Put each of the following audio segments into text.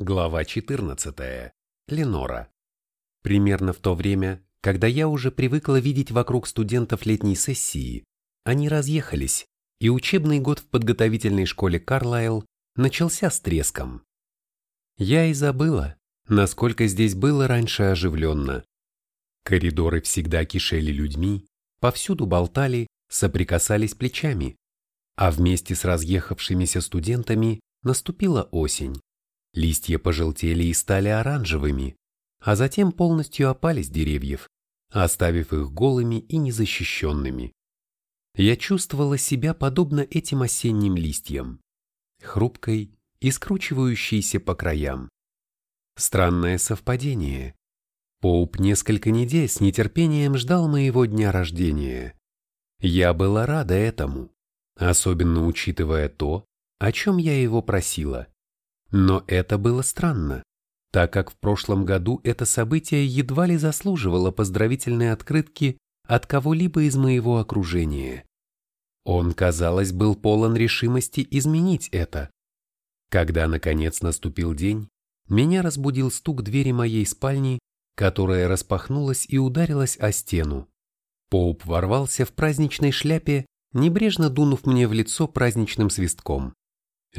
Глава 14. Ленора. Примерно в то время, когда я уже привыкла видеть вокруг студентов летней сессии, они разъехались, и учебный год в подготовительной школе Карлайл начался с треском. Я и забыла, насколько здесь было раньше оживленно. Коридоры всегда кишели людьми, повсюду болтали, соприкасались плечами, а вместе с разъехавшимися студентами наступила осень. Листья пожелтели и стали оранжевыми, а затем полностью опали с деревьев, оставив их голыми и незащищенными. Я чувствовала себя подобно этим осенним листьям, хрупкой и скручивающейся по краям. Странное совпадение. Поуп несколько недель с нетерпением ждал моего дня рождения. Я была рада этому, особенно учитывая то, о чем я его просила. Но это было странно, так как в прошлом году это событие едва ли заслуживало поздравительной открытки от кого-либо из моего окружения. Он, казалось, был полон решимости изменить это. Когда, наконец, наступил день, меня разбудил стук двери моей спальни, которая распахнулась и ударилась о стену. Поуп ворвался в праздничной шляпе, небрежно дунув мне в лицо праздничным свистком.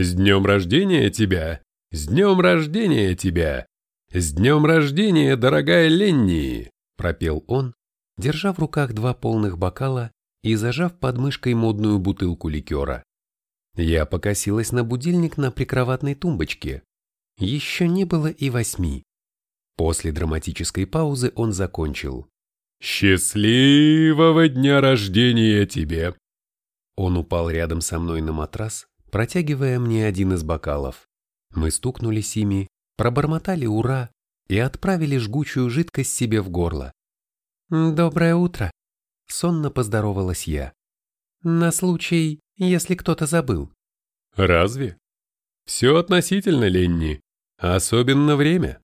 «С днем рождения тебя! С днем рождения тебя! С днем рождения, дорогая Ленни!» – пропел он, держа в руках два полных бокала и зажав под мышкой модную бутылку ликера. Я покосилась на будильник на прикроватной тумбочке. Еще не было и восьми. После драматической паузы он закончил. «Счастливого дня рождения тебе!» Он упал рядом со мной на матрас, протягивая мне один из бокалов. Мы стукнулись ими, пробормотали «Ура!» и отправили жгучую жидкость себе в горло. «Доброе утро!» — сонно поздоровалась я. «На случай, если кто-то забыл». «Разве? Все относительно, Ленни, особенно время.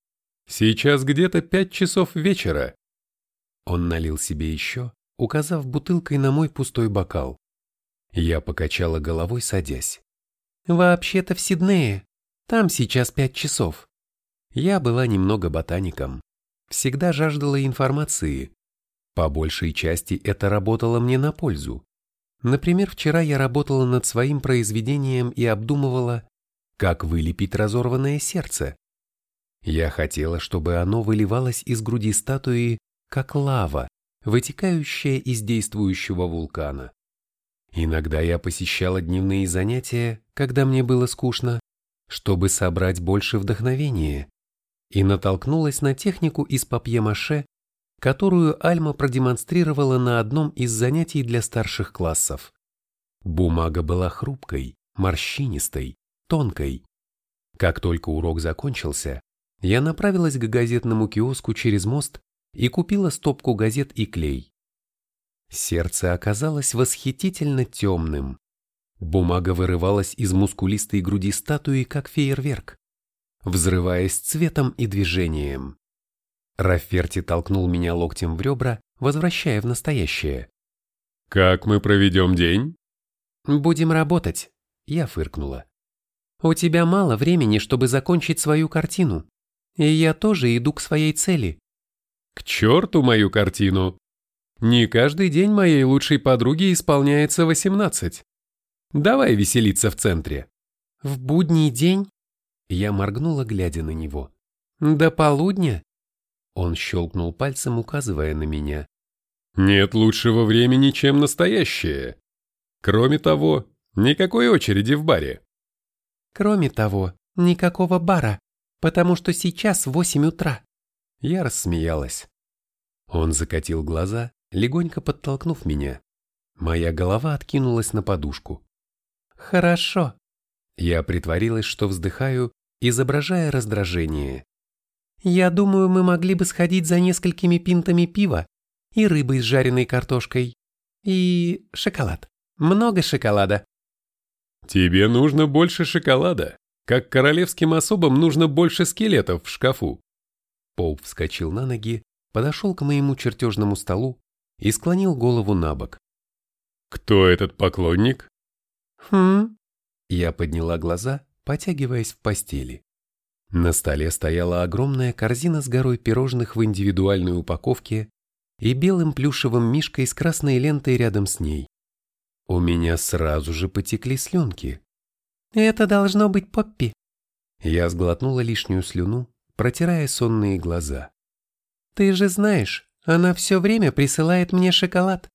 Сейчас где-то пять часов вечера». Он налил себе еще, указав бутылкой на мой пустой бокал. Я покачала головой, садясь. «Вообще-то в Сиднее. Там сейчас пять часов». Я была немного ботаником. Всегда жаждала информации. По большей части это работало мне на пользу. Например, вчера я работала над своим произведением и обдумывала, как вылепить разорванное сердце. Я хотела, чтобы оно выливалось из груди статуи, как лава, вытекающая из действующего вулкана. Иногда я посещала дневные занятия, когда мне было скучно, чтобы собрать больше вдохновения, и натолкнулась на технику из папье-маше, которую Альма продемонстрировала на одном из занятий для старших классов. Бумага была хрупкой, морщинистой, тонкой. Как только урок закончился, я направилась к газетному киоску через мост и купила стопку газет и клей. Сердце оказалось восхитительно темным. Бумага вырывалась из мускулистой груди статуи, как фейерверк, взрываясь цветом и движением. Рафферти толкнул меня локтем в ребра, возвращая в настоящее. «Как мы проведем день?» «Будем работать», — я фыркнула. «У тебя мало времени, чтобы закончить свою картину, и я тоже иду к своей цели». «К черту мою картину!» Не каждый день моей лучшей подруге исполняется восемнадцать. Давай веселиться в центре. В будний день? Я моргнула, глядя на него. До полудня? Он щелкнул пальцем, указывая на меня. Нет лучшего времени, чем настоящее. Кроме того, никакой очереди в баре. Кроме того, никакого бара, потому что сейчас восемь утра. Я рассмеялась. Он закатил глаза, легонько подтолкнув меня. Моя голова откинулась на подушку. «Хорошо». Я притворилась, что вздыхаю, изображая раздражение. «Я думаю, мы могли бы сходить за несколькими пинтами пива и рыбой с жареной картошкой. И шоколад. Много шоколада». «Тебе нужно больше шоколада, как королевским особам нужно больше скелетов в шкафу». Поуп вскочил на ноги, подошел к моему чертежному столу и склонил голову на бок. «Кто этот поклонник?» «Хм?» Я подняла глаза, потягиваясь в постели. На столе стояла огромная корзина с горой пирожных в индивидуальной упаковке и белым плюшевым мишкой с красной лентой рядом с ней. У меня сразу же потекли слюнки. «Это должно быть Поппи». Я сглотнула лишнюю слюну, протирая сонные глаза. «Ты же знаешь, она все время присылает мне шоколад.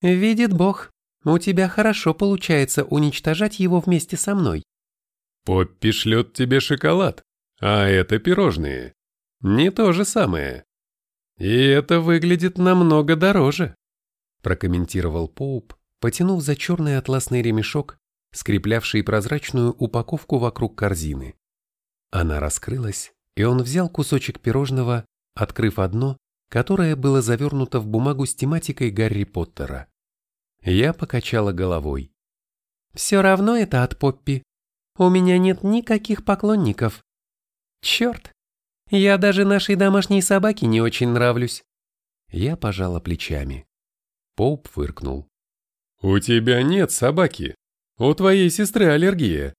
Видит Бог, у тебя хорошо получается уничтожать его вместе со мной». «Поппи шлет тебе шоколад, а это пирожные. Не то же самое. И это выглядит намного дороже», прокомментировал Поуп, потянув за черный атласный ремешок, скреплявший прозрачную упаковку вокруг корзины. Она раскрылась, и он взял кусочек пирожного, открыв одно, которое было завернуто в бумагу с тематикой Гарри Поттера. Я покачала головой. «Все равно это от Поппи. У меня нет никаких поклонников. Черт, я даже нашей домашней собаке не очень нравлюсь». Я пожала плечами. Поуп фыркнул. «У тебя нет собаки. У твоей сестры аллергия.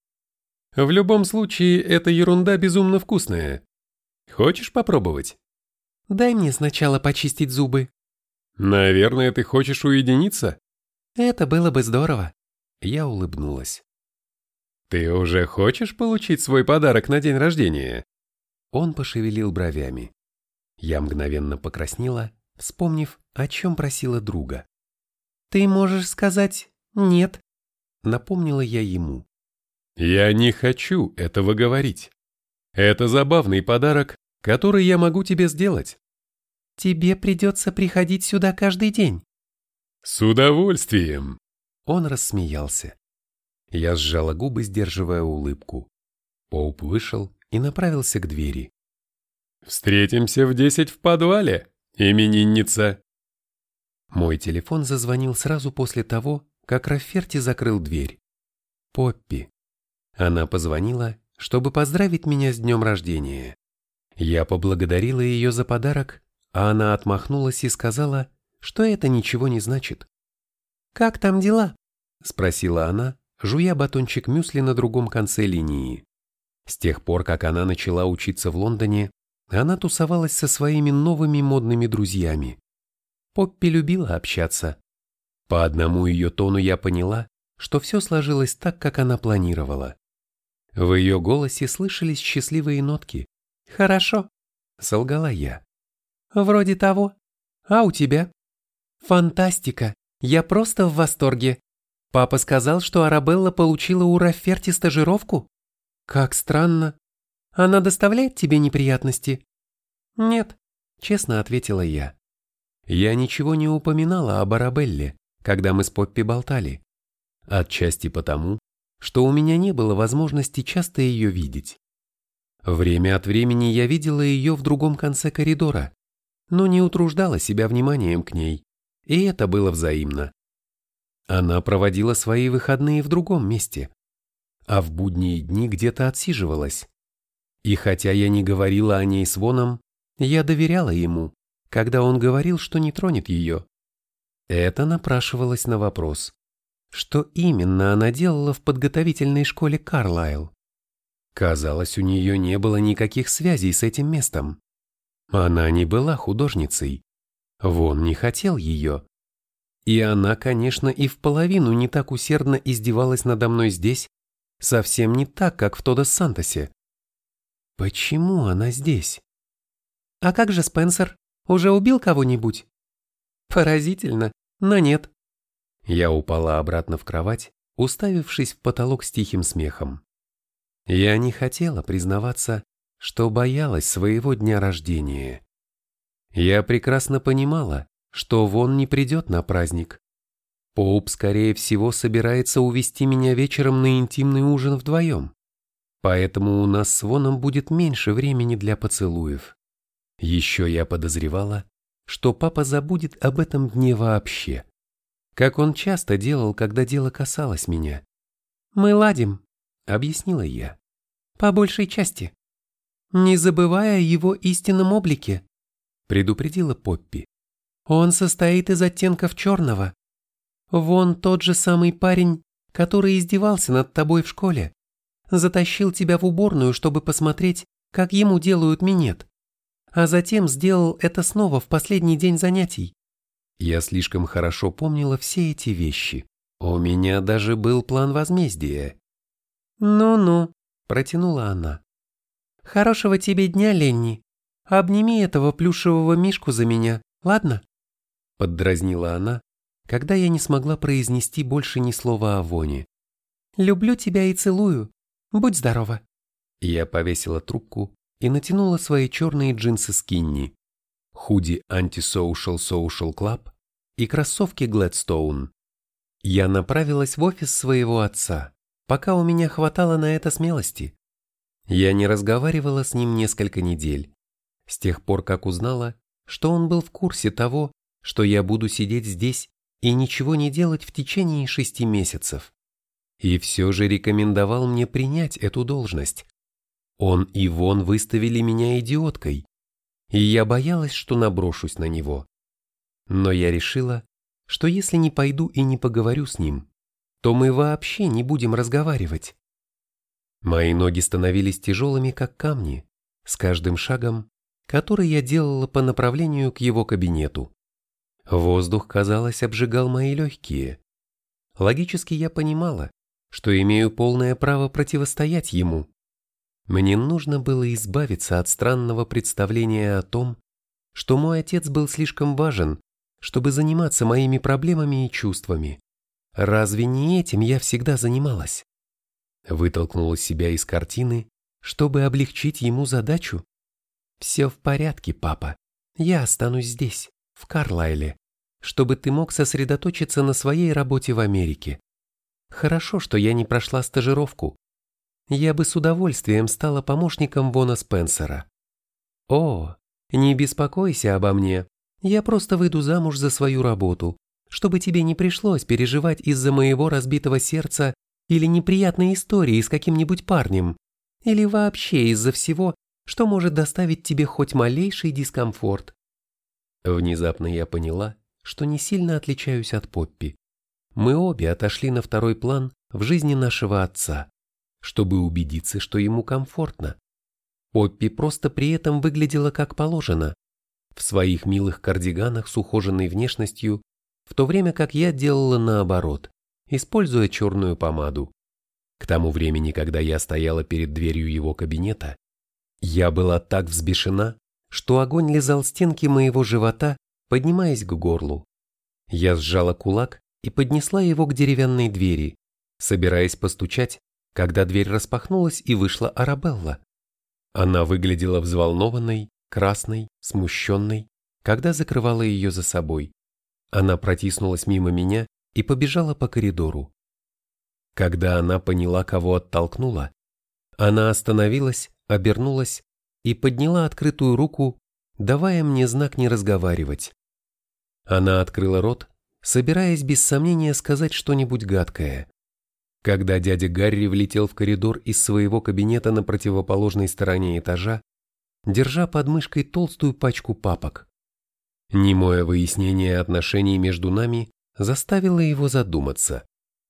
В любом случае, эта ерунда безумно вкусная. Хочешь попробовать?» «Дай мне сначала почистить зубы». «Наверное, ты хочешь уединиться?» «Это было бы здорово». Я улыбнулась. «Ты уже хочешь получить свой подарок на день рождения?» Он пошевелил бровями. Я мгновенно покраснела, вспомнив, о чем просила друга. «Ты можешь сказать «нет», — напомнила я ему. «Я не хочу этого говорить. Это забавный подарок, который я могу тебе сделать». «Тебе придется приходить сюда каждый день». «С удовольствием!» Он рассмеялся. Я сжала губы, сдерживая улыбку. Поуп вышел и направился к двери. «Встретимся в десять в подвале, именинница!» Мой телефон зазвонил сразу после того, как Рафферти закрыл дверь. Поппи. Она позвонила, чтобы поздравить меня с днем рождения. Я поблагодарила ее за подарок, а она отмахнулась и сказала, что это ничего не значит. «Как там дела?» – спросила она, жуя батончик мюсли на другом конце линии. С тех пор, как она начала учиться в Лондоне, она тусовалась со своими новыми модными друзьями. Поппи любила общаться. По одному ее тону я поняла, что все сложилось так, как она планировала. В ее голосе слышались счастливые нотки. «Хорошо», — солгала я. «Вроде того. А у тебя?» «Фантастика! Я просто в восторге. Папа сказал, что Арабелла получила у Рафферти стажировку? Как странно. Она доставляет тебе неприятности?» «Нет», — честно ответила я. Я ничего не упоминала об Арабелле, когда мы с Поппи болтали. Отчасти потому, что у меня не было возможности часто ее видеть. Время от времени я видела ее в другом конце коридора, но не утруждала себя вниманием к ней, и это было взаимно. Она проводила свои выходные в другом месте, а в будние дни где-то отсиживалась. И хотя я не говорила о ней с Воном, я доверяла ему, когда он говорил, что не тронет ее. Это напрашивалось на вопрос, что именно она делала в подготовительной школе Карлайл. Казалось, у нее не было никаких связей с этим местом. Она не была художницей. Вон не хотел ее. И она, конечно, и в половину не так усердно издевалась надо мной здесь, совсем не так, как в Тодос-Сантосе. Почему она здесь? А как же Спенсер? Уже убил кого-нибудь? Поразительно, но нет. Я упала обратно в кровать, уставившись в потолок с тихим смехом. Я не хотела признаваться, что боялась своего дня рождения. Я прекрасно понимала, что Вон не придет на праздник. Поуп, скорее всего, собирается увести меня вечером на интимный ужин вдвоем. Поэтому у нас с Воном будет меньше времени для поцелуев. Еще я подозревала, что папа забудет об этом дне вообще, как он часто делал, когда дело касалось меня. «Мы ладим», — объяснила я. «По большей части. Не забывая его истинном облике», — предупредила Поппи. «Он состоит из оттенков черного. Вон тот же самый парень, который издевался над тобой в школе, затащил тебя в уборную, чтобы посмотреть, как ему делают минет. А затем сделал это снова в последний день занятий. Я слишком хорошо помнила все эти вещи. У меня даже был план возмездия. «Ну-ну», — протянула она. «Хорошего тебе дня, Ленни. Обними этого плюшевого мишку за меня, ладно?» Поддразнила она, когда я не смогла произнести больше ни слова о Воне. «Люблю тебя и целую. Будь здорова». Я повесила трубку и натянула свои черные джинсы скинни, худи Anti-Social Social Club и кроссовки Gladstone. Я направилась в офис своего отца, пока у меня хватало на это смелости. Я не разговаривала с ним несколько недель, с тех пор, как узнала, что он был в курсе того, что я буду сидеть здесь и ничего не делать в течение шести месяцев. И все же рекомендовал мне принять эту должность. Он и Вон выставили меня идиоткой, и я боялась, что наброшусь на него. Но я решила, что если не пойду и не поговорю с ним, то мы вообще не будем разговаривать. Мои ноги становились тяжелыми, как камни, с каждым шагом, который я делала по направлению к его кабинету. Воздух, казалось, обжигал мои легкие. Логически я понимала, что имею полное право противостоять ему. Мне нужно было избавиться от странного представления о том, что мой отец был слишком важен, чтобы заниматься моими проблемами и чувствами. Разве не этим я всегда занималась? Вытолкнула себя из картины, чтобы облегчить ему задачу. Все в порядке, папа. Я останусь здесь, в Карлайле, чтобы ты мог сосредоточиться на своей работе в Америке. Хорошо, что я не прошла стажировку, я бы с удовольствием стала помощником Вона Спенсера. О, не беспокойся обо мне, я просто выйду замуж за свою работу, чтобы тебе не пришлось переживать из-за моего разбитого сердца или неприятной истории с каким-нибудь парнем, или вообще из-за всего, что может доставить тебе хоть малейший дискомфорт. Внезапно я поняла, что не сильно отличаюсь от Поппи. Мы обе отошли на второй план в жизни нашего отца чтобы убедиться, что ему комфортно. Поппи просто при этом выглядела как положено, в своих милых кардиганах с ухоженной внешностью, в то время как я делала наоборот, используя черную помаду. К тому времени, когда я стояла перед дверью его кабинета, я была так взбешена, что огонь лизал стенки моего живота, поднимаясь к горлу. Я сжала кулак и поднесла его к деревянной двери, собираясь постучать, когда дверь распахнулась и вышла Арабелла. Она выглядела взволнованной, красной, смущенной, когда закрывала ее за собой. Она протиснулась мимо меня и побежала по коридору. Когда она поняла, кого оттолкнула, она остановилась, обернулась и подняла открытую руку, давая мне знак не разговаривать. Она открыла рот, собираясь без сомнения сказать что-нибудь гадкое. Когда дядя Гарри влетел в коридор из своего кабинета на противоположной стороне этажа, держа под мышкой толстую пачку папок. Немое выяснение отношений между нами заставило его задуматься,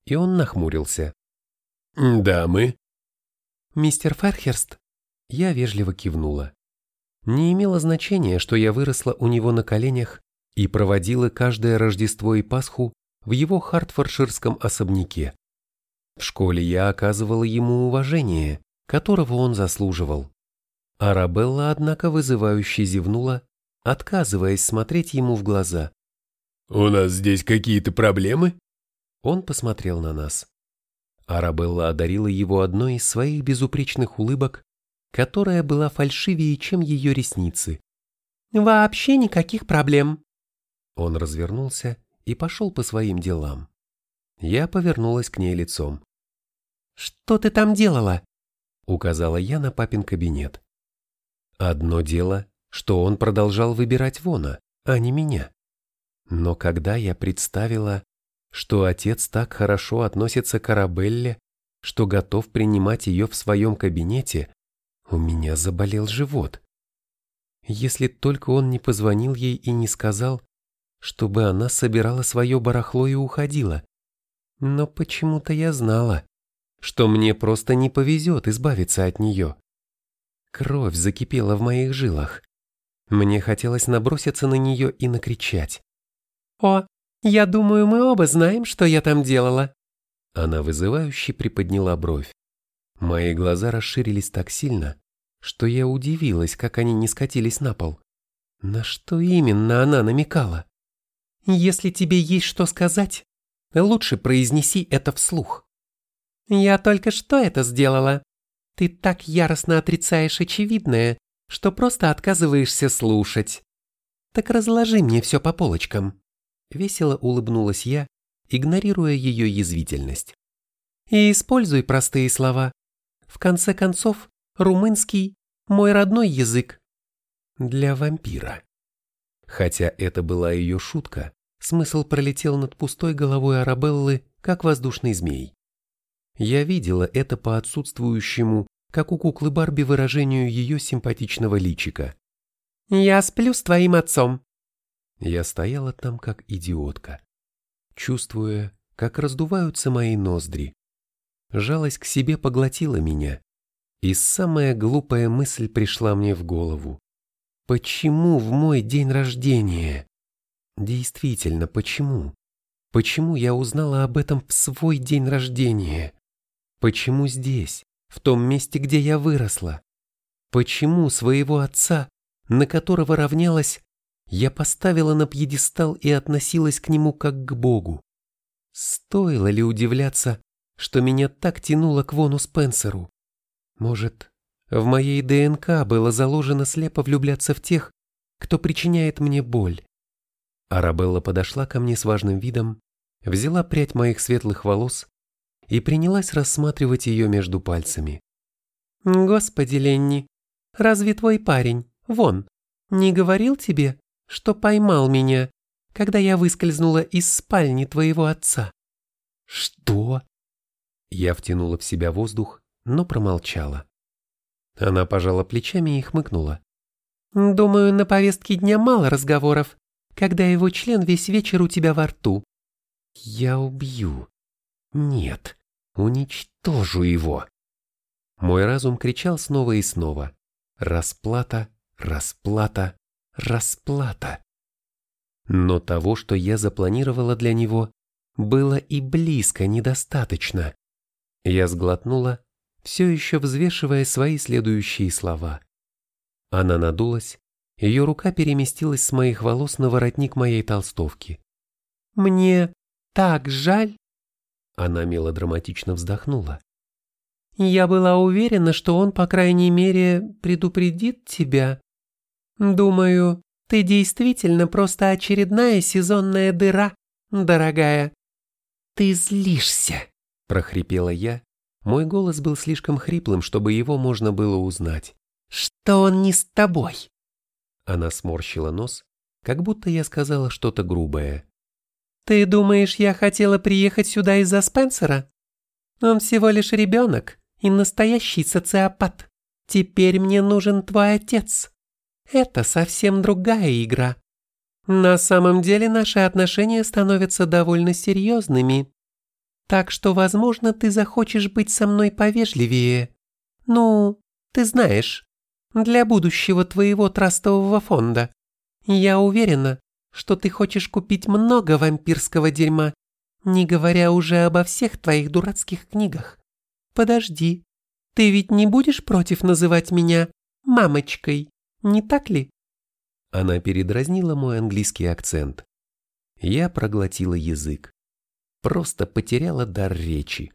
и он нахмурился. «Да, мы?» «Мистер Ферхерст?» Я вежливо кивнула. Не имело значения, что я выросла у него на коленях и проводила каждое Рождество и Пасху в его хартфорширском особняке. В школе я оказывала ему уважение, которого он заслуживал. Арабелла, однако, вызывающе зевнула, отказываясь смотреть ему в глаза. «У нас здесь какие-то проблемы?» Он посмотрел на нас. Арабелла одарила его одной из своих безупречных улыбок, которая была фальшивее, чем ее ресницы. «Вообще никаких проблем!» Он развернулся и пошел по своим делам. Я повернулась к ней лицом. «Что ты там делала?» Указала я на папин кабинет. Одно дело, что он продолжал выбирать Вона, а не меня. Но когда я представила, что отец так хорошо относится к Арабелле, что готов принимать ее в своем кабинете, у меня заболел живот. Если только он не позвонил ей и не сказал, чтобы она собирала свое барахло и уходила. Но почему-то я знала, что мне просто не повезет избавиться от нее. Кровь закипела в моих жилах. Мне хотелось наброситься на нее и накричать. «О, я думаю, мы оба знаем, что я там делала». Она вызывающе приподняла бровь. Мои глаза расширились так сильно, что я удивилась, как они не скатились на пол. На что именно она намекала? «Если тебе есть что сказать, лучше произнеси это вслух». «Я только что это сделала. Ты так яростно отрицаешь очевидное, что просто отказываешься слушать. Так разложи мне все по полочкам». Весело улыбнулась я, игнорируя ее язвительность. «И используй простые слова. В конце концов, румынский – мой родной язык». Для вампира. Хотя это была ее шутка, смысл пролетел над пустой головой Арабеллы, как воздушный змей. Я видела это по отсутствующему, как у куклы Барби, выражению ее симпатичного личика. «Я сплю с твоим отцом». Я стояла там, как идиотка, чувствуя, как раздуваются мои ноздри. Жалость к себе поглотила меня, и самая глупая мысль пришла мне в голову. Почему в мой день рождения? Действительно, почему? Почему я узнала об этом в свой день рождения? Почему здесь, в том месте, где я выросла? Почему своего отца, на которого равнялась, я поставила на пьедестал и относилась к нему как к Богу? Стоило ли удивляться, что меня так тянуло к Вону Спенсеру? Может, в моей ДНК было заложено слепо влюбляться в тех, кто причиняет мне боль? Арабелла подошла ко мне с важным видом, взяла прядь моих светлых волос и принялась рассматривать ее между пальцами. «Господи, Ленни, разве твой парень, вон, не говорил тебе, что поймал меня, когда я выскользнула из спальни твоего отца?» «Что?» Я втянула в себя воздух, но промолчала. Она пожала плечами и хмыкнула. «Думаю, на повестке дня мало разговоров, когда его член весь вечер у тебя во рту». «Я убью. Нет, уничтожу его». Мой разум кричал снова и снова. Расплата, расплата, расплата. Но того, что я запланировала для него, было и близко недостаточно. Я сглотнула, все еще взвешивая свои следующие слова. Она надулась, ее рука переместилась с моих волос на воротник моей толстовки. «Мне так жаль!» Она мелодраматично вздохнула. «Я была уверена, что он, по крайней мере, предупредит тебя. Думаю, ты действительно просто очередная сезонная дыра, дорогая». «Ты злишься!» – прохрипела я. Мой голос был слишком хриплым, чтобы его можно было узнать. «Что он не с тобой?» Она сморщила нос, как будто я сказала что-то грубое. «Ты думаешь, я хотела приехать сюда из-за Спенсера? Он всего лишь ребенок и настоящий социопат. Теперь мне нужен твой отец. Это совсем другая игра. На самом деле наши отношения становятся довольно серьезными. Так что, возможно, ты захочешь быть со мной повежливее. Ну, ты знаешь, для будущего твоего трастового фонда. Я уверена, что ты хочешь купить много вампирского дерьма, не говоря уже обо всех твоих дурацких книгах. Подожди, ты ведь не будешь против называть меня мамочкой, не так ли? Она передразнила мой английский акцент. Я проглотила язык. Просто потеряла дар речи.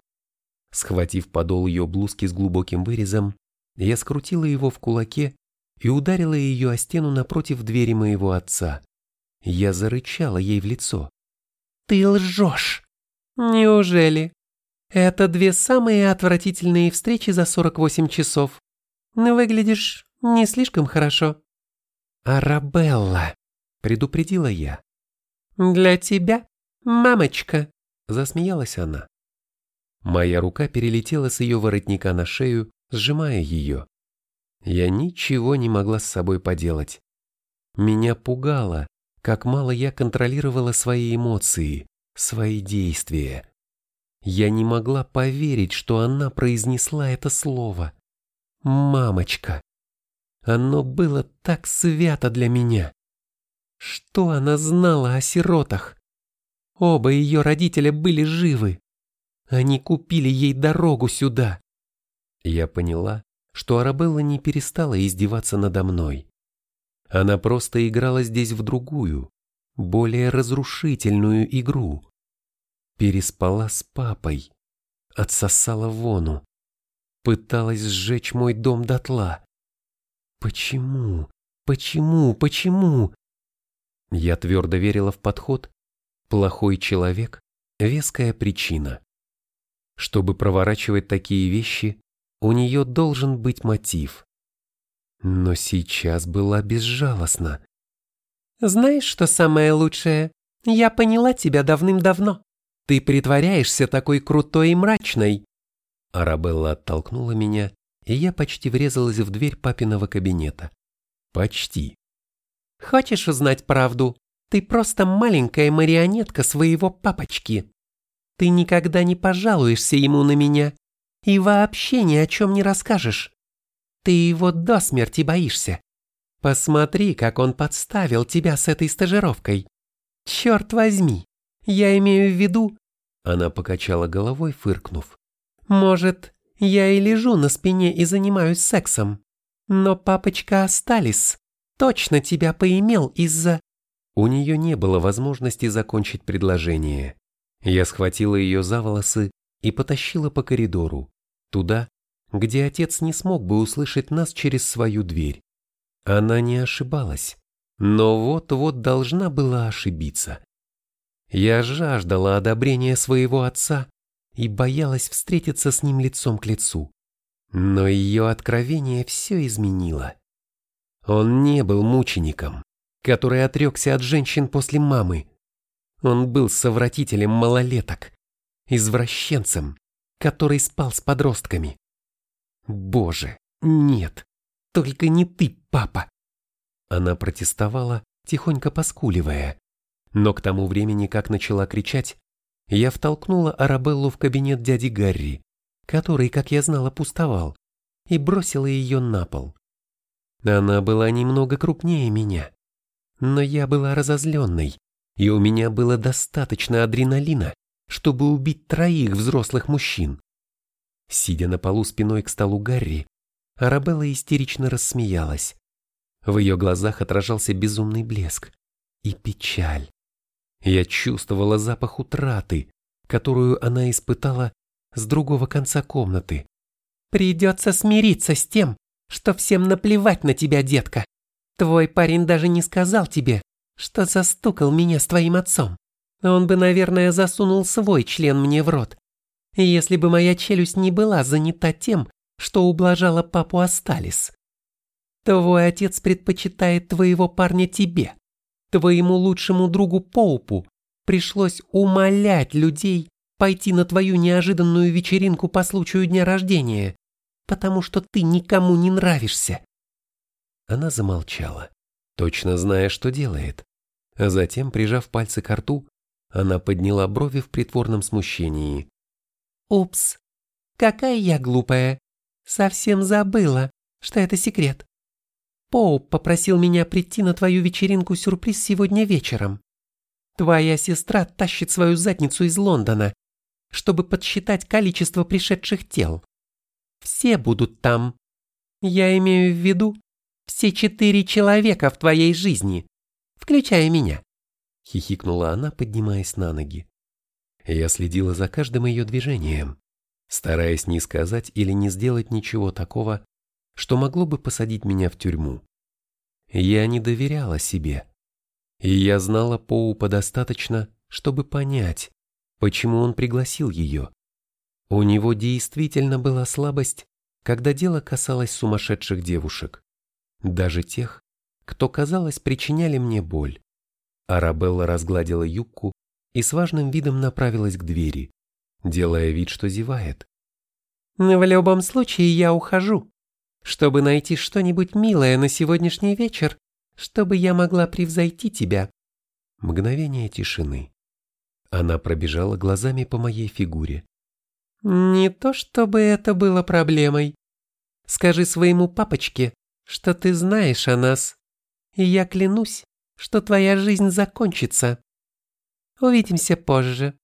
Схватив подол ее блузки с глубоким вырезом, я скрутила его в кулаке и ударила ее о стену напротив двери моего отца. Я зарычала ей в лицо. «Ты лжешь!» «Неужели? Это две самые отвратительные встречи за 48 часов. Выглядишь не слишком хорошо». «Арабелла!» – предупредила я. «Для тебя, мамочка!» – засмеялась она. Моя рука перелетела с ее воротника на шею сжимая ее. Я ничего не могла с собой поделать. Меня пугало, как мало я контролировала свои эмоции, свои действия. Я не могла поверить, что она произнесла это слово. «Мамочка». Оно было так свято для меня. Что она знала о сиротах? Оба ее родителя были живы. Они купили ей дорогу сюда. Я поняла, что Арабелла не перестала издеваться надо мной. Она просто играла здесь в другую, более разрушительную игру. Переспала с папой, отсосала вону, пыталась сжечь мой дом дотла. Почему? Почему? Почему? Я твердо верила в подход. Плохой человек – веская причина. Чтобы проворачивать такие вещи, у нее должен быть мотив. Но сейчас была безжалостна. «Знаешь, что самое лучшее? Я поняла тебя давным-давно. Ты притворяешься такой крутой и мрачной». Арабелла оттолкнула меня, и я почти врезалась в дверь папиного кабинета. Почти. «Хочешь узнать правду? Ты просто маленькая марионетка своего папочки. Ты никогда не пожалуешься ему на меня и вообще ни о чем не расскажешь. Ты его до смерти боишься. Посмотри, как он подставил тебя с этой стажировкой. Черт возьми, я имею в виду...» Она покачала головой, фыркнув. «Может, я и лежу на спине и занимаюсь сексом, но папочка Асталис точно тебя поимел из-за...» У нее не было возможности закончить предложение. Я схватила ее за волосы и потащила по коридору, туда, где отец не смог бы услышать нас через свою дверь. Она не ошибалась, но вот-вот должна была ошибиться. Я жаждала одобрения своего отца и боялась встретиться с ним лицом к лицу. Но ее откровение все изменило. Он не был мучеником, который отрекся от женщин после мамы. Он был совратителем малолеток, извращенцем, который спал с подростками. Боже, нет, только не ты, папа. Она протестовала, тихонько поскуливая. Но к тому времени, как начала кричать, я втолкнула Арабеллу в кабинет дяди Гарри, который, как я знала, пустовал, и бросила ее на пол. Она была немного крупнее меня, но я была разозленной, и у меня было достаточно адреналина, чтобы убить троих взрослых мужчин. Сидя на полу спиной к столу Гарри, Арабелла истерично рассмеялась. В ее глазах отражался безумный блеск и печаль. Я чувствовала запах утраты, которую она испытала с другого конца комнаты. «Придется смириться с тем, что всем наплевать на тебя, детка. Твой парень даже не сказал тебе, что застукал меня с твоим отцом. Он бы, наверное, засунул свой член мне в рот, если бы моя челюсть не была занята тем, что ублажала папу Асталис. Твой отец предпочитает твоего парня тебе. Твоему лучшему другу Поупу пришлось умолять людей пойти на твою неожиданную вечеринку по случаю дня рождения, потому что ты никому не нравишься. Она замолчала, точно зная, что делает. А затем, прижав пальцы к рту, она подняла брови в притворном смущении. «Упс, какая я глупая. Совсем забыла, что это секрет. Поуп попросил меня прийти на твою вечеринку-сюрприз сегодня вечером. Твоя сестра тащит свою задницу из Лондона, чтобы подсчитать количество пришедших тел. Все будут там. Я имею в виду все четыре человека в твоей жизни, включая меня. Хихикнула она, поднимаясь на ноги. Я следила за каждым ее движением, стараясь не сказать или не сделать ничего такого, что могло бы посадить меня в тюрьму. Я не доверяла себе. И я знала Поупа достаточно, чтобы понять, почему он пригласил ее. У него действительно была слабость, когда дело касалось сумасшедших девушек, даже тех, кто, казалось, причиняли мне боль. Арабелла разгладила юбку и с важным видом направилась к двери, делая вид, что зевает. «В любом случае я ухожу, чтобы найти что-нибудь милое на сегодняшний вечер, чтобы я могла превзойти тебя». Мгновение тишины. Она пробежала глазами по моей фигуре. «Не то чтобы это было проблемой. Скажи своему папочке, что ты знаешь о нас, и я клянусь, что твоя жизнь закончится. Увидимся позже.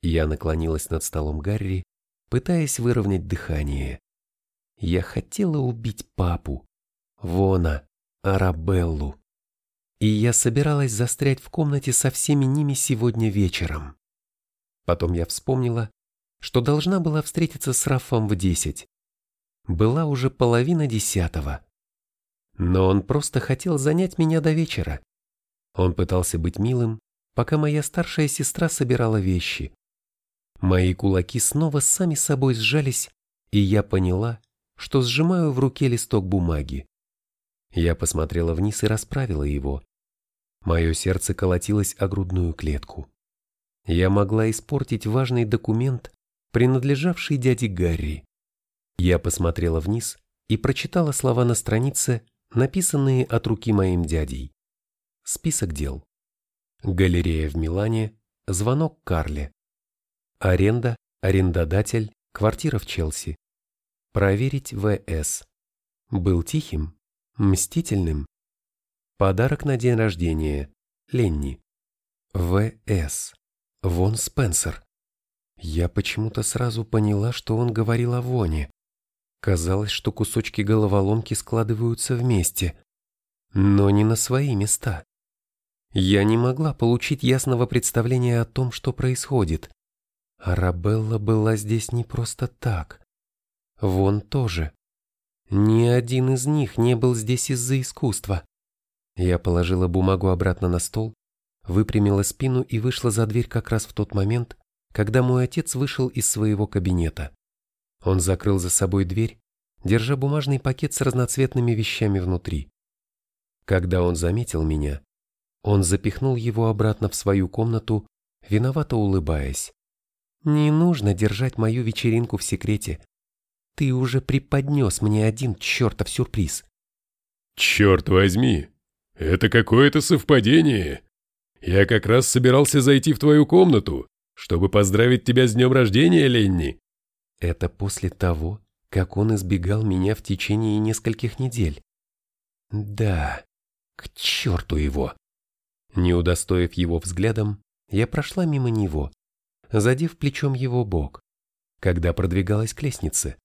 Я наклонилась над столом Гарри, пытаясь выровнять дыхание. Я хотела убить папу, Вона, Арабеллу. И я собиралась застрять в комнате со всеми ними сегодня вечером. Потом я вспомнила, что должна была встретиться с Рафом в десять. Была уже половина десятого. Но он просто хотел занять меня до вечера. Он пытался быть милым, пока моя старшая сестра собирала вещи. Мои кулаки снова сами собой сжались, и я поняла, что сжимаю в руке листок бумаги. Я посмотрела вниз и расправила его. Мое сердце колотилось о грудную клетку. Я могла испортить важный документ, принадлежавший дяде Гарри. Я посмотрела вниз и прочитала слова на странице, написанные от руки моим дядей. Список дел. Галерея в Милане, звонок Карле. Аренда, арендодатель, квартира в Челси. Проверить ВС. Был тихим, мстительным. Подарок на день рождения. Ленни. ВС. Вон Спенсер. Я почему-то сразу поняла, что он говорил о Воне. Казалось, что кусочки головоломки складываются вместе, но не на свои места. Я не могла получить ясного представления о том, что происходит. Арабелла была здесь не просто так. Вон тоже. Ни один из них не был здесь из-за искусства. Я положила бумагу обратно на стол, выпрямила спину и вышла за дверь как раз в тот момент, когда мой отец вышел из своего кабинета. Он закрыл за собой дверь, держа бумажный пакет с разноцветными вещами внутри. Когда он заметил меня, он запихнул его обратно в свою комнату, виновато улыбаясь. «Не нужно держать мою вечеринку в секрете. Ты уже преподнес мне один чертов сюрприз». «Черт возьми! Это какое-то совпадение! Я как раз собирался зайти в твою комнату, чтобы поздравить тебя с днем рождения, Ленни!» Это после того, как он избегал меня в течение нескольких недель. Да, к черту его. Не удостоив его взглядом, я прошла мимо него, задев плечом его бок, когда продвигалась к лестнице.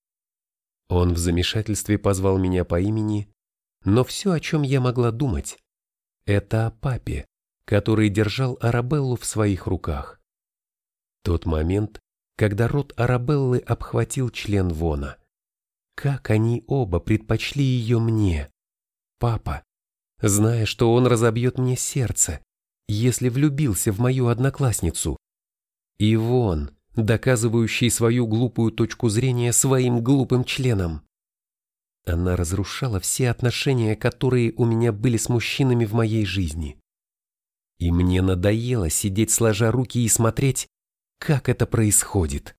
Он в замешательстве позвал меня по имени, но все, о чем я могла думать, это о папе, который держал Арабеллу в своих руках. Тот момент, когда рот Арабеллы обхватил член Вона. Как они оба предпочли ее мне. Папа, зная, что он разобьет мне сердце, если влюбился в мою одноклассницу. И Вон, доказывающий свою глупую точку зрения своим глупым членом. Она разрушала все отношения, которые у меня были с мужчинами в моей жизни. И мне надоело сидеть сложа руки и смотреть, как это происходит.